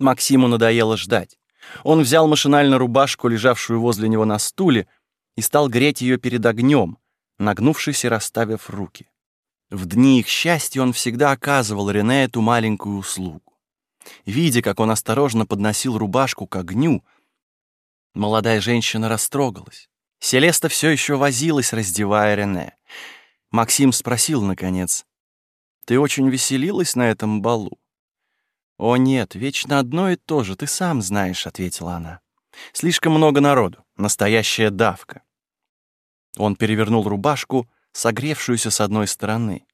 Максиму надоело ждать. Он взял машинально рубашку, лежавшую возле него на стуле, и стал греть ее перед огнем, нагнувшись и расставив руки. В дни их счастья он всегда оказывал Рене эту маленькую услугу. Видя, как он осторожно подносил рубашку к огню, молодая женщина растрогалась. Селеста все еще возилась, раздевая Рене. Максим спросил, наконец, «Ты очень веселилась на этом балу?» «О нет, вечно одно и то же, ты сам знаешь», — ответила она. «Слишком много народу, настоящая давка». Он перевернул рубашку, согревшуюся с одной стороны.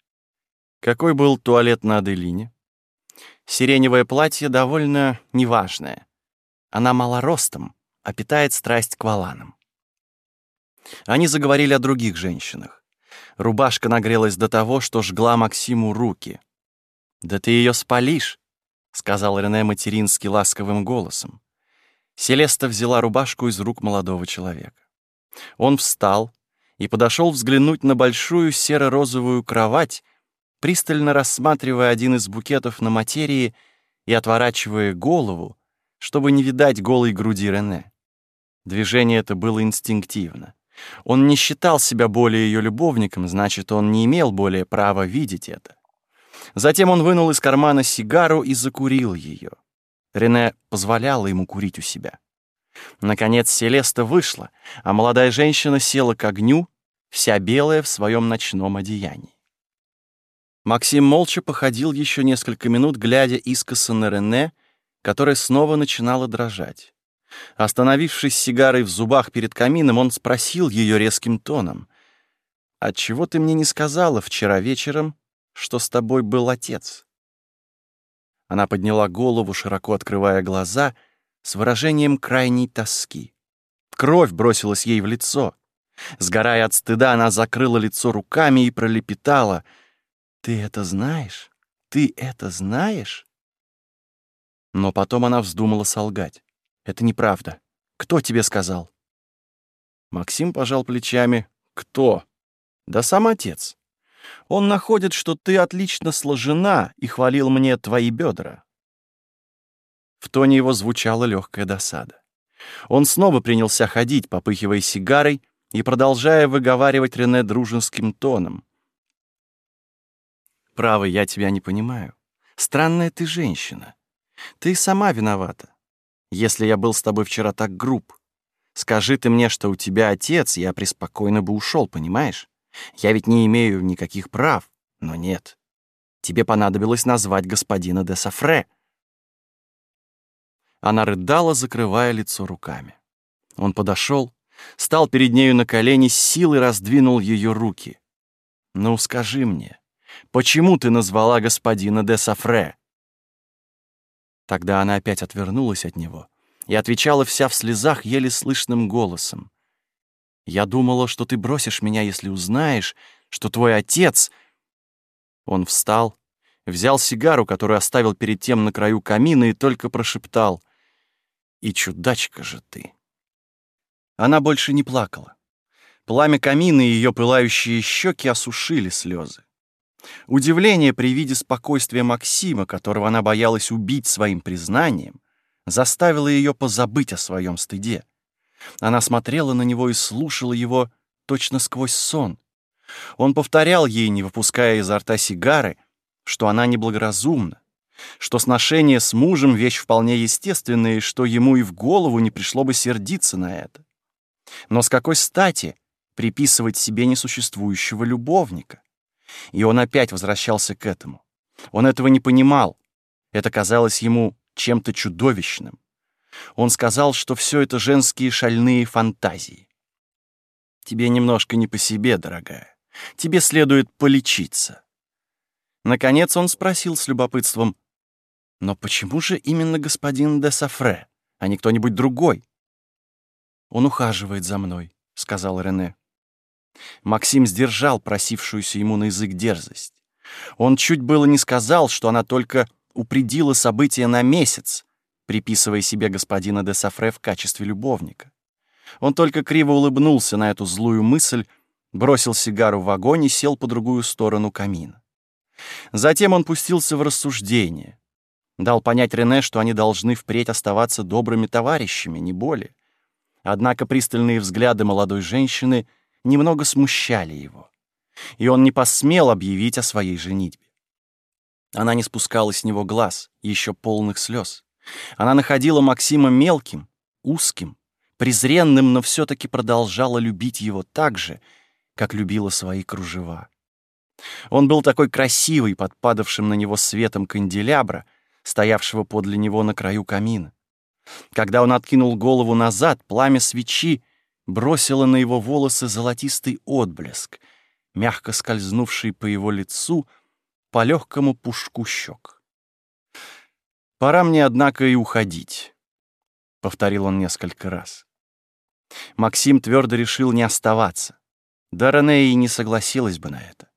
Какой был туалет на Аделине? Сиреневое платье довольно неважное. Она малоростом, а питает страсть к валанам. Они заговорили о других женщинах. Рубашка нагрелась до того, что жгла Максиму руки. «Да ты ее спалишь», — сказал Рене матерински ласковым голосом. Селеста взяла рубашку из рук молодого человека. Он встал и подошел взглянуть на большую серо-розовую кровать, пристально рассматривая один из букетов на материи и отворачивая голову, чтобы не видать голой груди Рене. Движение это было инстинктивно. Он не считал себя более ее любовником, значит, он не имел более права видеть это. Затем он вынул из кармана сигару и закурил ее. Рене позволяла ему курить у себя. Наконец Селеста вышла, а молодая женщина села к огню, вся белая в своем ночном одеянии. Максим молча походил еще несколько минут, глядя искоса на Рене, которая снова начинала дрожать. Остановившись сигарой в зубах перед камином, он спросил ее резким тоном. «Отчего ты мне не сказала вчера вечером, что с тобой был отец?» Она подняла голову, широко открывая глаза, с выражением крайней тоски. Кровь бросилась ей в лицо. Сгорая от стыда, она закрыла лицо руками и пролепетала. «Ты это знаешь? Ты это знаешь?» Но потом она вздумала солгать. Это неправда. Кто тебе сказал? Максим пожал плечами. Кто? Да сам отец. Он находит, что ты отлично сложена и хвалил мне твои бедра. В тоне его звучала легкая досада. Он снова принялся ходить, попыхивая сигарой и продолжая выговаривать Рене дружеским тоном. «Право, я тебя не понимаю. Странная ты женщина. Ты сама виновата. Если я был с тобой вчера так груб, скажи ты мне, что у тебя отец, я преспокойно бы ушел, понимаешь? Я ведь не имею никаких прав, но нет. Тебе понадобилось назвать господина де Сафре. Она рыдала, закрывая лицо руками. Он подошел, стал перед нею на колени, с силой раздвинул ее руки. «Ну, скажи мне, почему ты назвала господина де Сафре?» Тогда она опять отвернулась от него и отвечала вся в слезах еле слышным голосом. «Я думала, что ты бросишь меня, если узнаешь, что твой отец...» Он встал, взял сигару, которую оставил перед тем на краю камина, и только прошептал. «И чудачка же ты!» Она больше не плакала. Пламя камина и ее пылающие щеки осушили слезы. Удивление при виде спокойствия Максима, которого она боялась убить своим признанием, заставило ее позабыть о своем стыде. Она смотрела на него и слушала его точно сквозь сон. Он повторял ей, не выпуская изо рта сигары, что она неблагоразумна, что сношение с мужем — вещь вполне естественная, и что ему и в голову не пришло бы сердиться на это. Но с какой стати приписывать себе несуществующего любовника? И он опять возвращался к этому. Он этого не понимал. Это казалось ему чем-то чудовищным. Он сказал, что все это женские шальные фантазии. «Тебе немножко не по себе, дорогая. Тебе следует полечиться». Наконец он спросил с любопытством, «Но почему же именно господин де Сафре, а не кто-нибудь другой?» «Он ухаживает за мной», — сказал Рене. Максим сдержал просившуюся ему на язык дерзость. Он чуть было не сказал, что она только упредила события на месяц, приписывая себе господина де Сафре в качестве любовника. Он только криво улыбнулся на эту злую мысль, бросил сигару в огонь и сел по другую сторону камина. Затем он пустился в рассуждение. Дал понять Рене, что они должны впредь оставаться добрыми товарищами, не более. Однако пристальные взгляды молодой женщины немного смущали его, и он не посмел объявить о своей женитьбе. Она не спускала с него глаз, еще полных слез. Она находила Максима мелким, узким, презренным, но все таки продолжала любить его так же, как любила свои кружева. Он был такой красивый под падавшим на него светом канделябра, стоявшего подле него на краю камина. Когда он откинул голову назад, пламя свечи бросило на его волосы золотистый отблеск, мягко скользнувший по его лицу, по легкому пушку щек. «Пора мне, однако, и уходить», — повторил он несколько раз. Максим твердо решил не оставаться. Да Рене и не согласилась бы на это.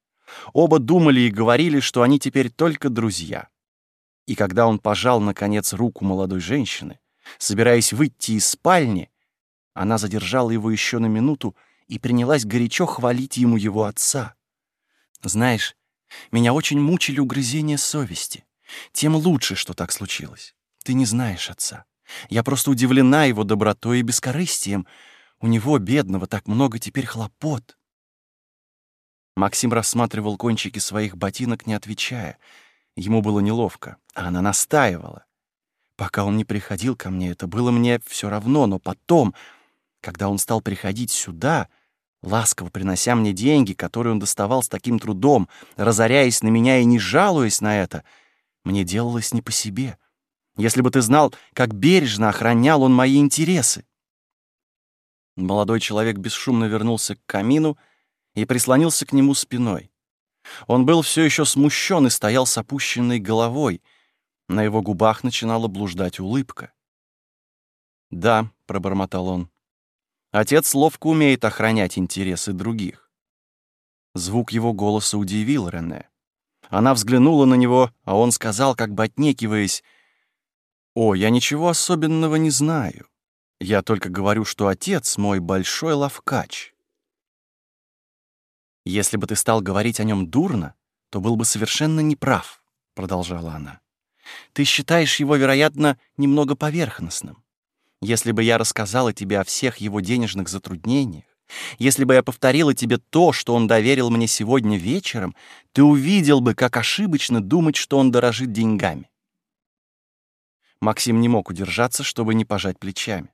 Оба думали и говорили, что они теперь только друзья. И когда он пожал, наконец, руку молодой женщины, Собираясь выйти из спальни, она задержала его еще на минуту и принялась горячо хвалить ему его отца. «Знаешь, меня очень мучили угрызения совести. Тем лучше, что так случилось. Ты не знаешь отца. Я просто удивлена его добротой и бескорыстием. У него, бедного, так много теперь хлопот». Максим рассматривал кончики своих ботинок, не отвечая. Ему было неловко, а она настаивала. Пока он не приходил ко мне, это было мне все равно, но потом, когда он стал приходить сюда, ласково принося мне деньги, которые он доставал с таким трудом, разоряясь на меня и не жалуясь на это, мне делалось не по себе. Если бы ты знал, как бережно охранял он мои интересы. Молодой человек бесшумно вернулся к камину и прислонился к нему спиной. Он был все еще смущен и стоял с опущенной головой — на его губах начинала блуждать улыбка. «Да», — пробормотал он, — «отец ловко умеет охранять интересы других». Звук его голоса удивил Рене. Она взглянула на него, а он сказал, как бы отнекиваясь, «О, я ничего особенного не знаю. Я только говорю, что отец мой большой ловкач». «Если бы ты стал говорить о нем дурно, то был бы совершенно неправ», — продолжала она. Ты считаешь его, вероятно, немного поверхностным. Если бы я рассказала тебе о всех его денежных затруднениях, если бы я повторила тебе то, что он доверил мне сегодня вечером, ты увидел бы, как ошибочно думать, что он дорожит деньгами. Максим не мог удержаться, чтобы не пожать плечами.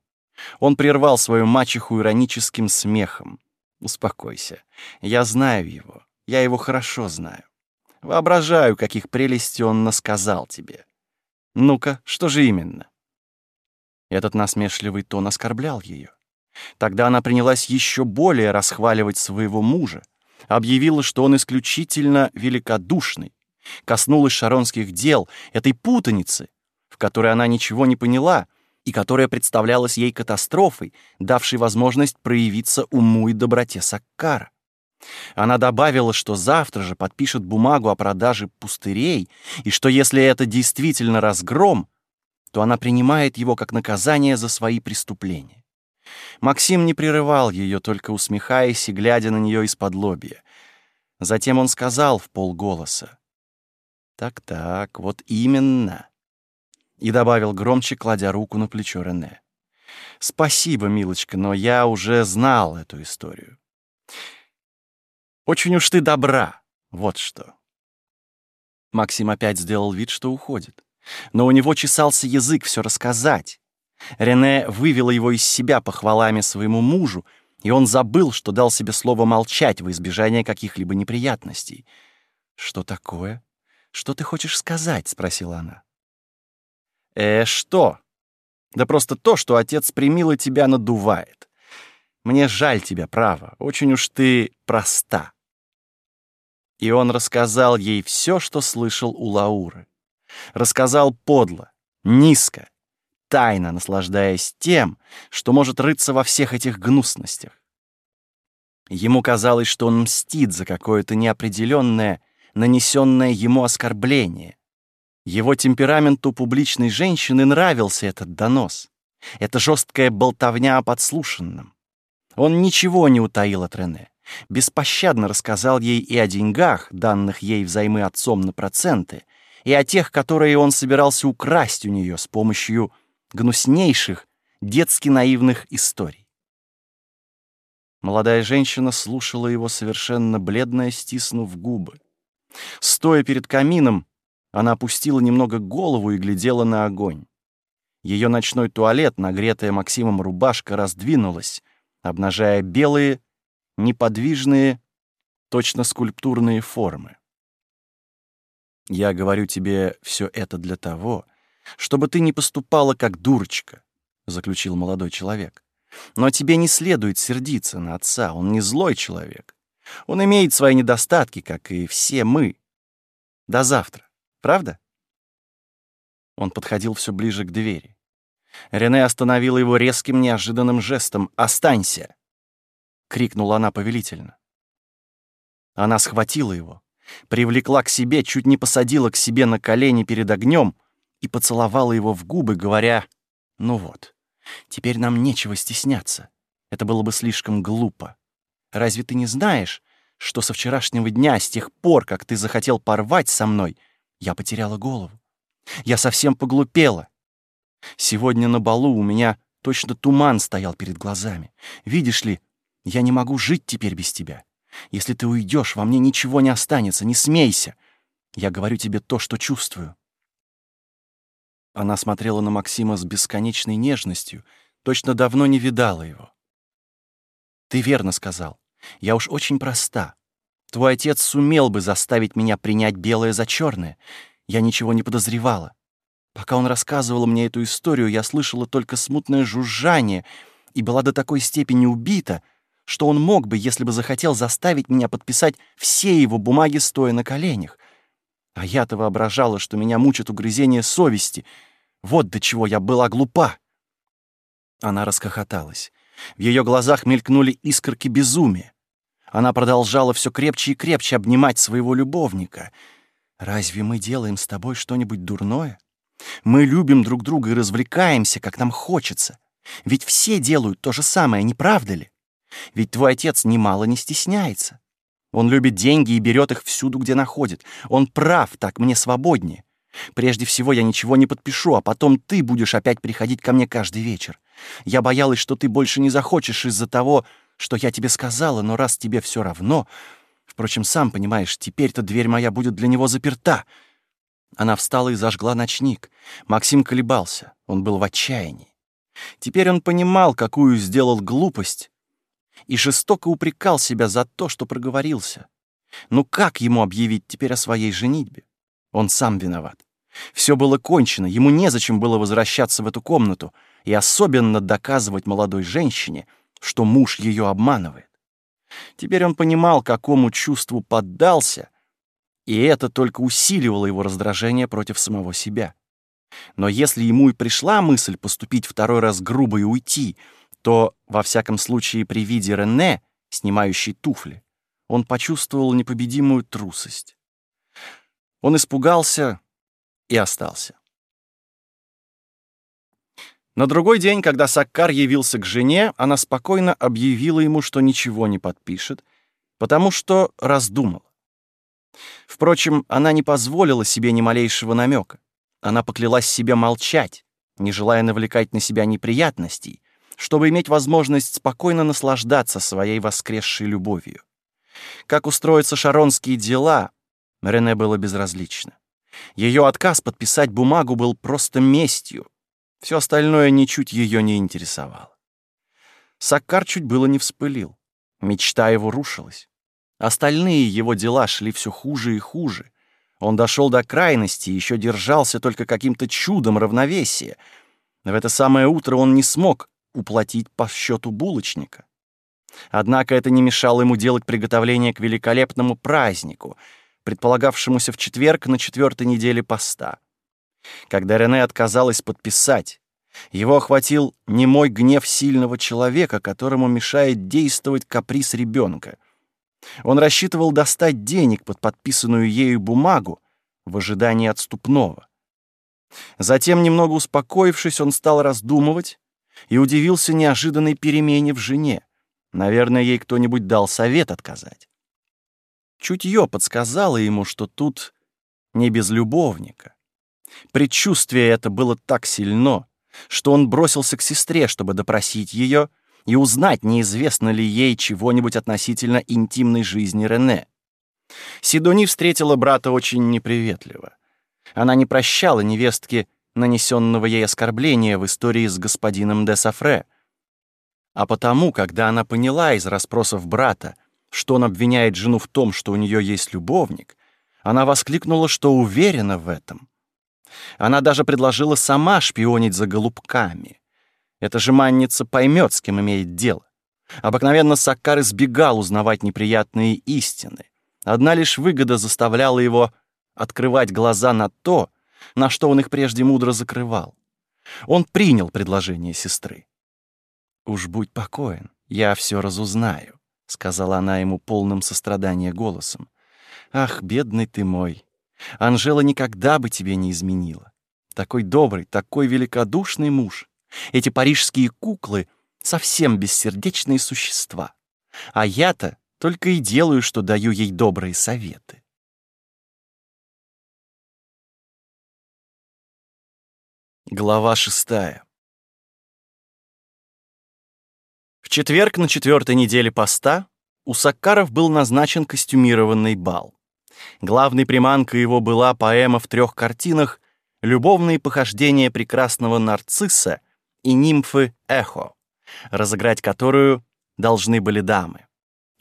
Он прервал свою мачеху ироническим смехом. «Успокойся. Я знаю его. Я его хорошо знаю. Воображаю, каких прелестей он насказал тебе. Ну-ка, что же именно? Этот насмешливый тон оскорблял ее. Тогда она принялась еще более расхваливать своего мужа, объявила, что он исключительно великодушный, коснулась шаронских дел, этой путаницы, в которой она ничего не поняла и которая представлялась ей катастрофой, давшей возможность проявиться уму и доброте Саккара. Она добавила, что завтра же подпишет бумагу о продаже пустырей, и что если это действительно разгром, то она принимает его как наказание за свои преступления. Максим не прерывал ее, только усмехаясь и глядя на нее из-под лобья. Затем он сказал в полголоса. «Так-так, вот именно». И добавил громче, кладя руку на плечо Рене. «Спасибо, милочка, но я уже знал эту историю. Очень уж ты добра. Вот что. Максим опять сделал вид, что уходит. Но у него чесался язык все рассказать. Рене вывела его из себя похвалами своему мужу, и он забыл, что дал себе слово молчать во избежание каких-либо неприятностей. «Что такое? Что ты хочешь сказать?» — спросила она. «Э, что? Да просто то, что отец примило тебя надувает. Мне жаль тебя, право. Очень уж ты проста. И он рассказал ей все, что слышал у Лауры. Рассказал подло, низко, тайно наслаждаясь тем, что может рыться во всех этих гнусностях. Ему казалось, что он мстит за какое-то неопределенное, нанесенное ему оскорбление. Его темпераменту публичной женщины нравился этот донос, эта жесткая болтовня о подслушанном. Он ничего не утаил от Рене беспощадно рассказал ей и о деньгах, данных ей взаймы отцом на проценты, и о тех, которые он собирался украсть у нее с помощью гнуснейших, детски наивных историй. Молодая женщина слушала его совершенно бледная, стиснув губы. Стоя перед камином, она опустила немного голову и глядела на огонь. Ее ночной туалет, нагретая Максимом рубашка, раздвинулась, обнажая белые, неподвижные, точно скульптурные формы. Я говорю тебе все это для того, чтобы ты не поступала как дурочка, заключил молодой человек. Но тебе не следует сердиться на отца, он не злой человек. Он имеет свои недостатки, как и все мы. До завтра, правда? Он подходил все ближе к двери. Рене остановила его резким неожиданным жестом. «Останься!» — крикнула она повелительно. Она схватила его, привлекла к себе, чуть не посадила к себе на колени перед огнем и поцеловала его в губы, говоря, «Ну вот, теперь нам нечего стесняться. Это было бы слишком глупо. Разве ты не знаешь, что со вчерашнего дня, с тех пор, как ты захотел порвать со мной, я потеряла голову? Я совсем поглупела. Сегодня на балу у меня точно туман стоял перед глазами. Видишь ли, я не могу жить теперь без тебя. Если ты уйдешь, во мне ничего не останется, не смейся. Я говорю тебе то, что чувствую». Она смотрела на Максима с бесконечной нежностью, точно давно не видала его. «Ты верно сказал. Я уж очень проста. Твой отец сумел бы заставить меня принять белое за черное. Я ничего не подозревала. Пока он рассказывал мне эту историю, я слышала только смутное жужжание и была до такой степени убита, что он мог бы, если бы захотел, заставить меня подписать все его бумаги, стоя на коленях. А я-то воображала, что меня мучит угрызение совести. Вот до чего я была глупа. Она расхохоталась. В ее глазах мелькнули искорки безумия. Она продолжала все крепче и крепче обнимать своего любовника. «Разве мы делаем с тобой что-нибудь дурное?» Мы любим друг друга и развлекаемся, как нам хочется. Ведь все делают то же самое, не правда ли? Ведь твой отец немало не стесняется. Он любит деньги и берет их всюду, где находит. Он прав, так мне свободнее. Прежде всего я ничего не подпишу, а потом ты будешь опять приходить ко мне каждый вечер. Я боялась, что ты больше не захочешь из-за того, что я тебе сказала, но раз тебе все равно... Впрочем, сам понимаешь, теперь-то дверь моя будет для него заперта. Она встала и зажгла ночник. Максим колебался. Он был в отчаянии. Теперь он понимал, какую сделал глупость, и жестоко упрекал себя за то, что проговорился. Ну как ему объявить теперь о своей женитьбе? Он сам виноват. Все было кончено, ему незачем было возвращаться в эту комнату и особенно доказывать молодой женщине, что муж ее обманывает. Теперь он понимал, какому чувству поддался, и это только усиливало его раздражение против самого себя. Но если ему и пришла мысль поступить второй раз грубо и уйти, то, во всяком случае, при виде Рене, снимающей туфли, он почувствовал непобедимую трусость. Он испугался и остался. На другой день, когда Саккар явился к жене, она спокойно объявила ему, что ничего не подпишет, потому что раздумала. Впрочем, она не позволила себе ни малейшего намека. Она поклялась себе молчать, не желая навлекать на себя неприятностей, чтобы иметь возможность спокойно наслаждаться своей воскресшей любовью. Как устроятся шаронские дела, Рене было безразлично. Ее отказ подписать бумагу был просто местью. Все остальное ничуть ее не интересовало. Саккар чуть было не вспылил. Мечта его рушилась. Остальные его дела шли все хуже и хуже. Он дошел до крайности и еще держался только каким-то чудом равновесия. В это самое утро он не смог уплатить по счету булочника. Однако это не мешало ему делать приготовление к великолепному празднику, предполагавшемуся в четверг на четвертой неделе поста. Когда Рене отказалась подписать, его охватил немой гнев сильного человека, которому мешает действовать каприз ребенка. Он рассчитывал достать денег под подписанную ею бумагу в ожидании отступного. Затем, немного успокоившись, он стал раздумывать и удивился неожиданной перемене в жене. Наверное, ей кто-нибудь дал совет отказать. Чутье подсказало ему, что тут не без любовника. Предчувствие это было так сильно, что он бросился к сестре, чтобы допросить ее и узнать, неизвестно ли ей чего-нибудь относительно интимной жизни Рене. Сидони встретила брата очень неприветливо. Она не прощала невестке нанесенного ей оскорбления в истории с господином де Сафре. А потому, когда она поняла из расспросов брата, что он обвиняет жену в том, что у нее есть любовник, она воскликнула, что уверена в этом. Она даже предложила сама шпионить за голубками. Эта же манница поймет, с кем имеет дело. Обыкновенно Саккар избегал узнавать неприятные истины. Одна лишь выгода заставляла его открывать глаза на то, на что он их прежде мудро закрывал. Он принял предложение сестры. «Уж будь покоен, я все разузнаю», — сказала она ему полным сострадания голосом. «Ах, бедный ты мой! Анжела никогда бы тебе не изменила. Такой добрый, такой великодушный муж. Эти парижские куклы — совсем бессердечные существа. А я-то только и делаю, что даю ей добрые советы. Глава шестая. В четверг на четвертой неделе поста у Саккаров был назначен костюмированный бал. Главной приманкой его была поэма в трех картинах «Любовные похождения прекрасного нарцисса» и нимфы Эхо, разыграть которую должны были дамы.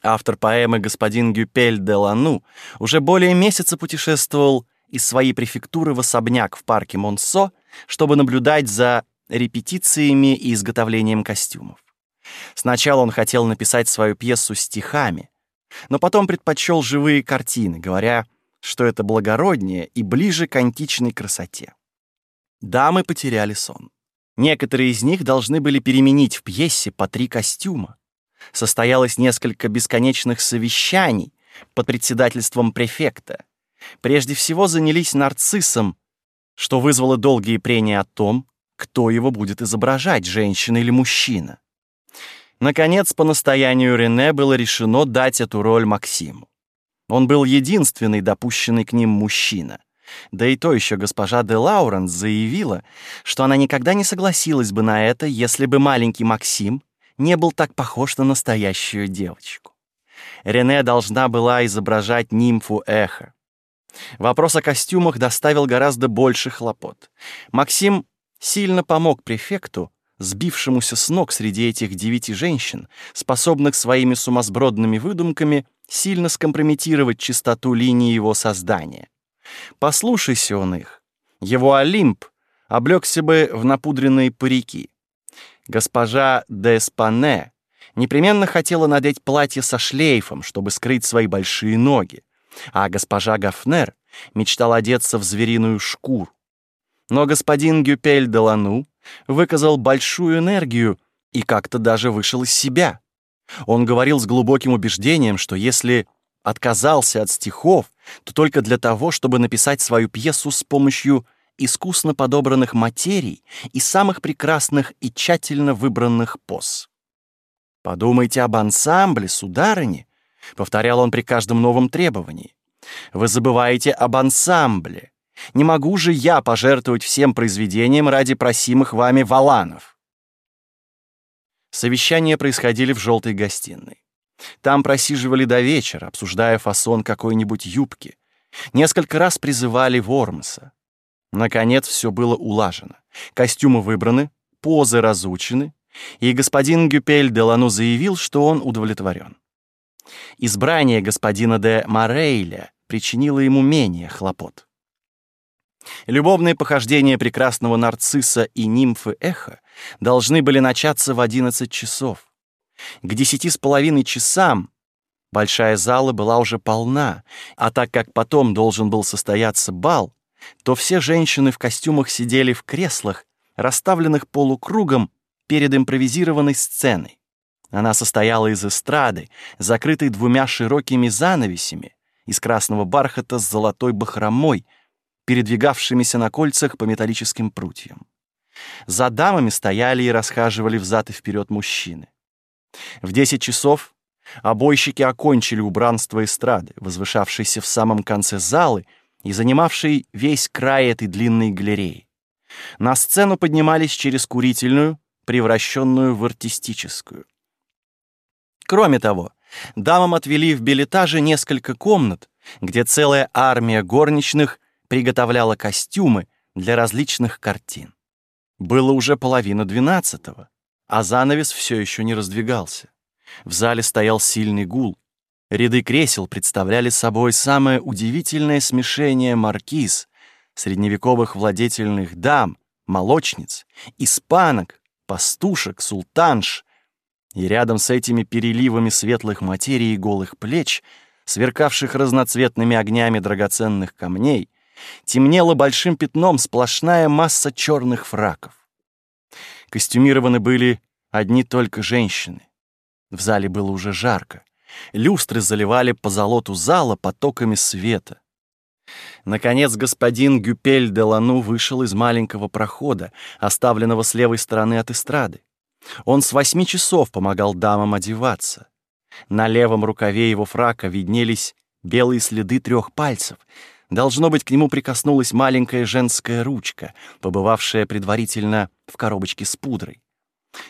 Автор поэмы господин Гюпель де Лану уже более месяца путешествовал из своей префектуры в особняк в парке Монсо, чтобы наблюдать за репетициями и изготовлением костюмов. Сначала он хотел написать свою пьесу стихами, но потом предпочел живые картины, говоря, что это благороднее и ближе к античной красоте. Дамы потеряли сон. Некоторые из них должны были переменить в пьесе по три костюма. Состоялось несколько бесконечных совещаний под председательством префекта. Прежде всего занялись нарциссом, что вызвало долгие прения о том, кто его будет изображать, женщина или мужчина. Наконец, по настоянию Рене было решено дать эту роль Максиму. Он был единственный допущенный к ним мужчина. Да и то еще госпожа де Лауренс заявила, что она никогда не согласилась бы на это, если бы маленький Максим не был так похож на настоящую девочку. Рене должна была изображать нимфу Эхо. Вопрос о костюмах доставил гораздо больше хлопот. Максим сильно помог префекту, сбившемуся с ног среди этих девяти женщин, способных своими сумасбродными выдумками сильно скомпрометировать чистоту линии его создания. Послушайся он их. Его Олимп облегся бы в напудренные парики. Госпожа де Спане непременно хотела надеть платье со шлейфом, чтобы скрыть свои большие ноги, а госпожа Гафнер мечтала одеться в звериную шкуру. Но господин Гюпель де Лану выказал большую энергию и как-то даже вышел из себя. Он говорил с глубоким убеждением, что если отказался от стихов, то только для того, чтобы написать свою пьесу с помощью искусно подобранных материй и самых прекрасных и тщательно выбранных поз. «Подумайте об ансамбле, сударыни», — повторял он при каждом новом требовании. «Вы забываете об ансамбле. Не могу же я пожертвовать всем произведением ради просимых вами валанов». Совещания происходили в желтой гостиной. Там просиживали до вечера, обсуждая фасон какой-нибудь юбки. Несколько раз призывали Вормса. Наконец все было улажено. Костюмы выбраны, позы разучены, и господин Гюпель Делану заявил, что он удовлетворен. Избрание господина де Морейля причинило ему менее хлопот. Любовные похождения прекрасного нарцисса и нимфы Эхо должны были начаться в 11 часов. К десяти с половиной часам большая зала была уже полна, а так как потом должен был состояться бал, то все женщины в костюмах сидели в креслах, расставленных полукругом перед импровизированной сценой. Она состояла из эстрады, закрытой двумя широкими занавесями из красного бархата с золотой бахромой, передвигавшимися на кольцах по металлическим прутьям. За дамами стояли и расхаживали взад и вперед мужчины. В десять часов обойщики окончили убранство эстрады, возвышавшейся в самом конце залы и занимавшей весь край этой длинной галереи. На сцену поднимались через курительную, превращенную в артистическую. Кроме того, дамам отвели в билетаже несколько комнат, где целая армия горничных приготовляла костюмы для различных картин. Было уже половина двенадцатого, а занавес все еще не раздвигался. В зале стоял сильный гул. Ряды кресел представляли собой самое удивительное смешение маркиз, средневековых владетельных дам, молочниц, испанок, пастушек, султанш. И рядом с этими переливами светлых материй и голых плеч, сверкавших разноцветными огнями драгоценных камней, темнела большим пятном сплошная масса черных фраков. Костюмированы были одни только женщины. В зале было уже жарко. Люстры заливали по золоту зала потоками света. Наконец господин Гюпель де Лану вышел из маленького прохода, оставленного с левой стороны от эстрады. Он с восьми часов помогал дамам одеваться. На левом рукаве его фрака виднелись белые следы трех пальцев. Должно быть, к нему прикоснулась маленькая женская ручка, побывавшая предварительно в коробочке с пудрой.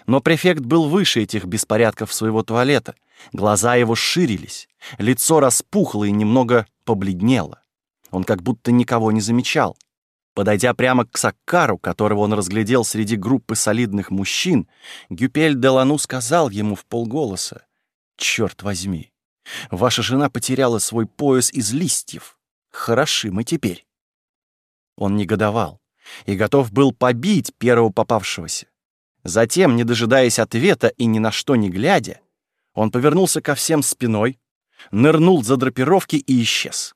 Но префект был выше этих беспорядков своего туалета. Глаза его ширились, лицо распухло и немного побледнело. Он как будто никого не замечал. Подойдя прямо к Саккару, которого он разглядел среди группы солидных мужчин, Гюпель Делану сказал ему в полголоса, «Черт возьми, ваша жена потеряла свой пояс из листьев. Хороши мы теперь». Он негодовал и готов был побить первого попавшегося. Затем, не дожидаясь ответа и ни на что не глядя, он повернулся ко всем спиной, нырнул за драпировки и исчез.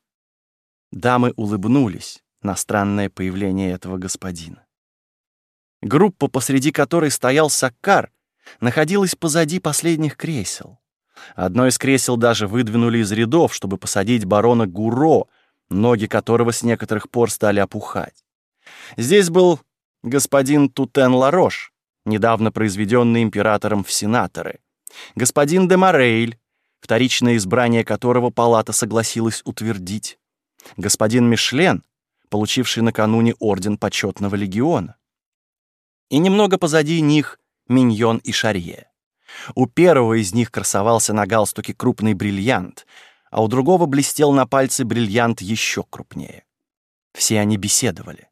Дамы улыбнулись на странное появление этого господина. Группа, посреди которой стоял Саккар, находилась позади последних кресел. Одно из кресел даже выдвинули из рядов, чтобы посадить барона Гуро, ноги которого с некоторых пор стали опухать. Здесь был господин Тутен Ларош, недавно произведенный императором в сенаторы, господин де Морейль, вторичное избрание которого палата согласилась утвердить, господин Мишлен, получивший накануне орден почетного легиона. И немного позади них Миньон и Шарье. У первого из них красовался на галстуке крупный бриллиант, а у другого блестел на пальце бриллиант еще крупнее. Все они беседовали.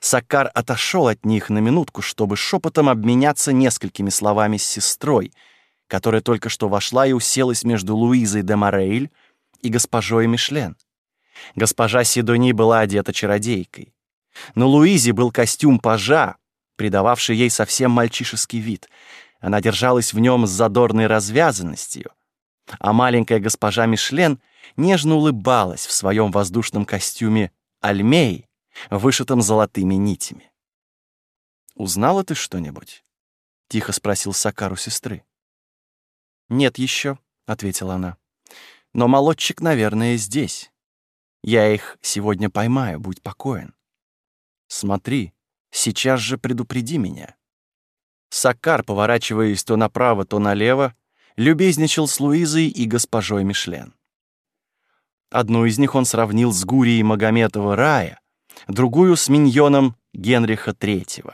Саккар отошел от них на минутку, чтобы шепотом обменяться несколькими словами с сестрой, которая только что вошла и уселась между Луизой де Морейль и госпожой Мишлен. Госпожа Сидони была одета чародейкой. На Луизе был костюм пажа, придававший ей совсем мальчишеский вид. Она держалась в нем с задорной развязанностью. А маленькая госпожа Мишлен нежно улыбалась в своем воздушном костюме альмей, вышитом золотыми нитями. «Узнала ты что-нибудь?» — тихо спросил Сакару сестры. «Нет еще», — ответила она. «Но молодчик, наверное, здесь». Я их сегодня поймаю, будь покоен. Смотри, сейчас же предупреди меня. Сакар, поворачиваясь то направо, то налево, любезничал с Луизой и госпожой Мишлен. Одну из них он сравнил с Гурией Магометова Рая, другую — с миньоном Генриха III.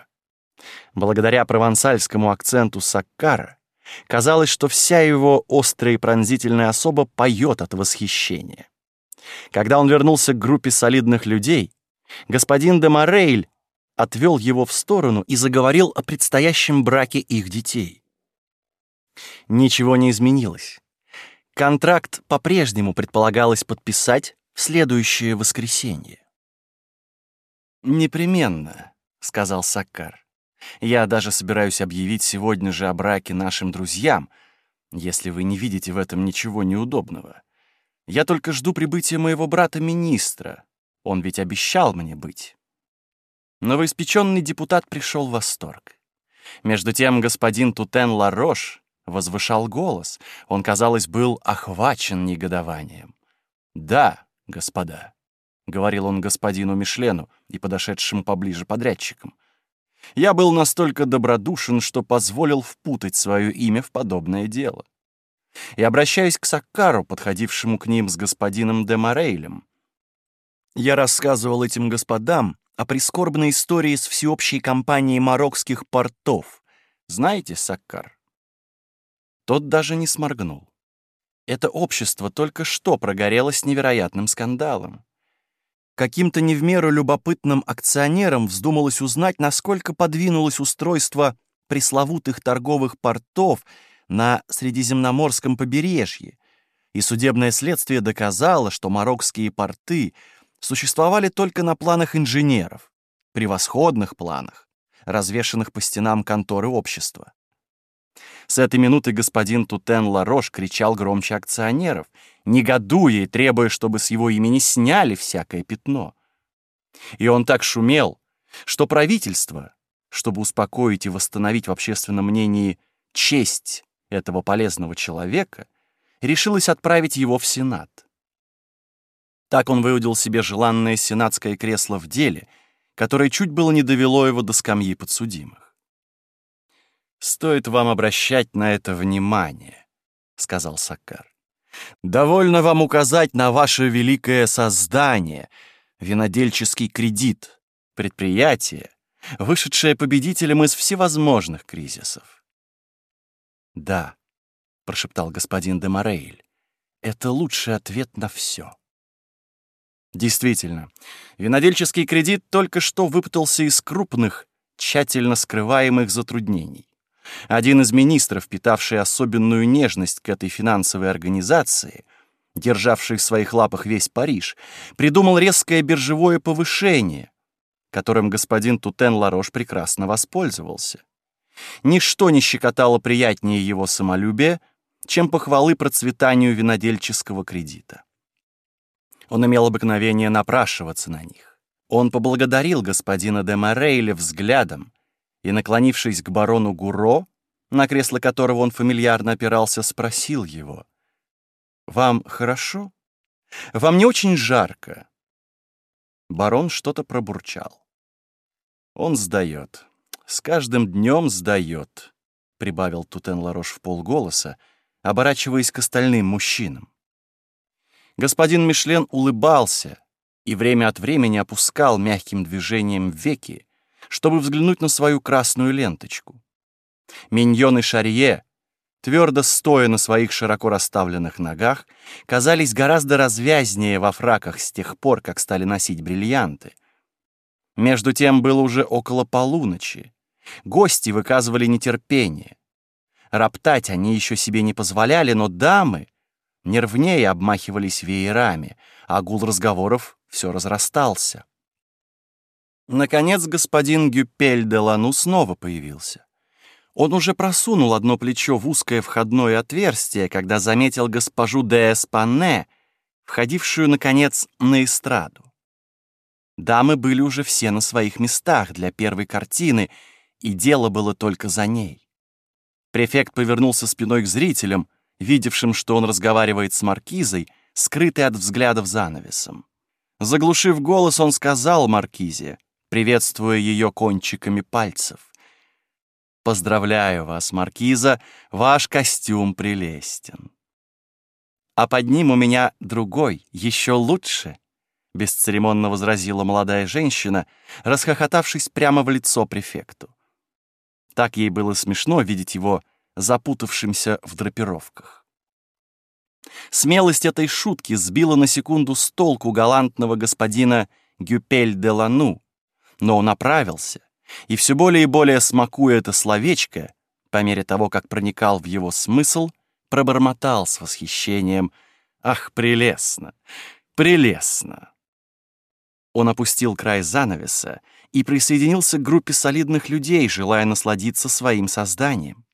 Благодаря провансальскому акценту Саккара казалось, что вся его острая и пронзительная особа поет от восхищения. Когда он вернулся к группе солидных людей, господин де Морейль отвел его в сторону и заговорил о предстоящем браке их детей. Ничего не изменилось. Контракт по-прежнему предполагалось подписать в следующее воскресенье. «Непременно», — сказал Саккар. «Я даже собираюсь объявить сегодня же о браке нашим друзьям, если вы не видите в этом ничего неудобного. Я только жду прибытия моего брата-министра. Он ведь обещал мне быть. Новоиспеченный депутат пришел в восторг. Между тем господин Тутен Ларош возвышал голос. Он, казалось, был охвачен негодованием. «Да, господа», — говорил он господину Мишлену и подошедшим поближе подрядчикам. «Я был настолько добродушен, что позволил впутать свое имя в подобное дело и обращаясь к Саккару, подходившему к ним с господином де Морейлем. Я рассказывал этим господам о прискорбной истории с всеобщей компанией марокских портов. Знаете, Саккар? Тот даже не сморгнул. Это общество только что прогорело с невероятным скандалом. Каким-то не в меру любопытным акционерам вздумалось узнать, насколько подвинулось устройство пресловутых торговых портов на Средиземноморском побережье, и судебное следствие доказало, что марокские порты существовали только на планах инженеров, превосходных планах, развешанных по стенам конторы общества. С этой минуты господин Тутен Ларош кричал громче акционеров, негодуя и требуя, чтобы с его имени сняли всякое пятно. И он так шумел, что правительство, чтобы успокоить и восстановить в общественном мнении честь этого полезного человека, решилось отправить его в Сенат. Так он выудил себе желанное сенатское кресло в деле, которое чуть было не довело его до скамьи подсудимых. «Стоит вам обращать на это внимание», — сказал Саккар. «Довольно вам указать на ваше великое создание, винодельческий кредит, предприятие, вышедшее победителем из всевозможных кризисов». «Да», — прошептал господин де Морейль, — «это лучший ответ на все». Действительно, винодельческий кредит только что выпутался из крупных, тщательно скрываемых затруднений. Один из министров, питавший особенную нежность к этой финансовой организации, державший в своих лапах весь Париж, придумал резкое биржевое повышение, которым господин Тутен Ларош прекрасно воспользовался. Ничто не щекотало приятнее его самолюбия, чем похвалы процветанию винодельческого кредита. Он имел обыкновение напрашиваться на них. Он поблагодарил господина де Морейля взглядом и, наклонившись к барону Гуро, на кресло которого он фамильярно опирался, спросил его. «Вам хорошо? Вам не очень жарко?» Барон что-то пробурчал. «Он сдает. С каждым днем сдает», — прибавил Тутен Ларош в полголоса, оборачиваясь к остальным мужчинам. Господин Мишлен улыбался и время от времени опускал мягким движением веки, чтобы взглянуть на свою красную ленточку. Миньон и Шарье, твердо стоя на своих широко расставленных ногах, казались гораздо развязнее во фраках с тех пор, как стали носить бриллианты. Между тем было уже около полуночи. Гости выказывали нетерпение. Роптать они еще себе не позволяли, но дамы — нервнее обмахивались веерами, а гул разговоров все разрастался. Наконец господин Гюпель де Лану снова появился. Он уже просунул одно плечо в узкое входное отверстие, когда заметил госпожу де Эспане, входившую, наконец, на эстраду. Дамы были уже все на своих местах для первой картины, и дело было только за ней. Префект повернулся спиной к зрителям — видевшим, что он разговаривает с маркизой, скрытый от взглядов занавесом. Заглушив голос, он сказал маркизе, приветствуя ее кончиками пальцев. «Поздравляю вас, маркиза, ваш костюм прелестен». «А под ним у меня другой, еще лучше», — бесцеремонно возразила молодая женщина, расхохотавшись прямо в лицо префекту. Так ей было смешно видеть его запутавшимся в драпировках. Смелость этой шутки сбила на секунду с толку галантного господина Гюпель де Лану, но он оправился, и все более и более смакуя это словечко, по мере того, как проникал в его смысл, пробормотал с восхищением «Ах, прелестно! Прелестно!» Он опустил край занавеса и присоединился к группе солидных людей, желая насладиться своим созданием.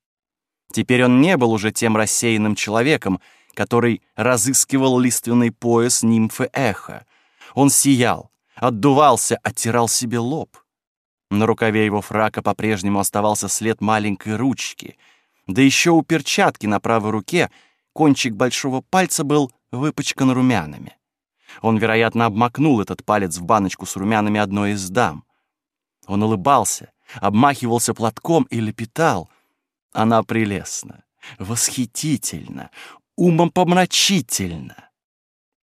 Теперь он не был уже тем рассеянным человеком, который разыскивал лиственный пояс нимфы Эхо. Он сиял, отдувался, оттирал себе лоб. На рукаве его фрака по-прежнему оставался след маленькой ручки. Да еще у перчатки на правой руке кончик большого пальца был выпачкан румянами. Он, вероятно, обмакнул этот палец в баночку с румянами одной из дам. Он улыбался, обмахивался платком и лепетал — она прелестна, восхитительна, умопомрачительна.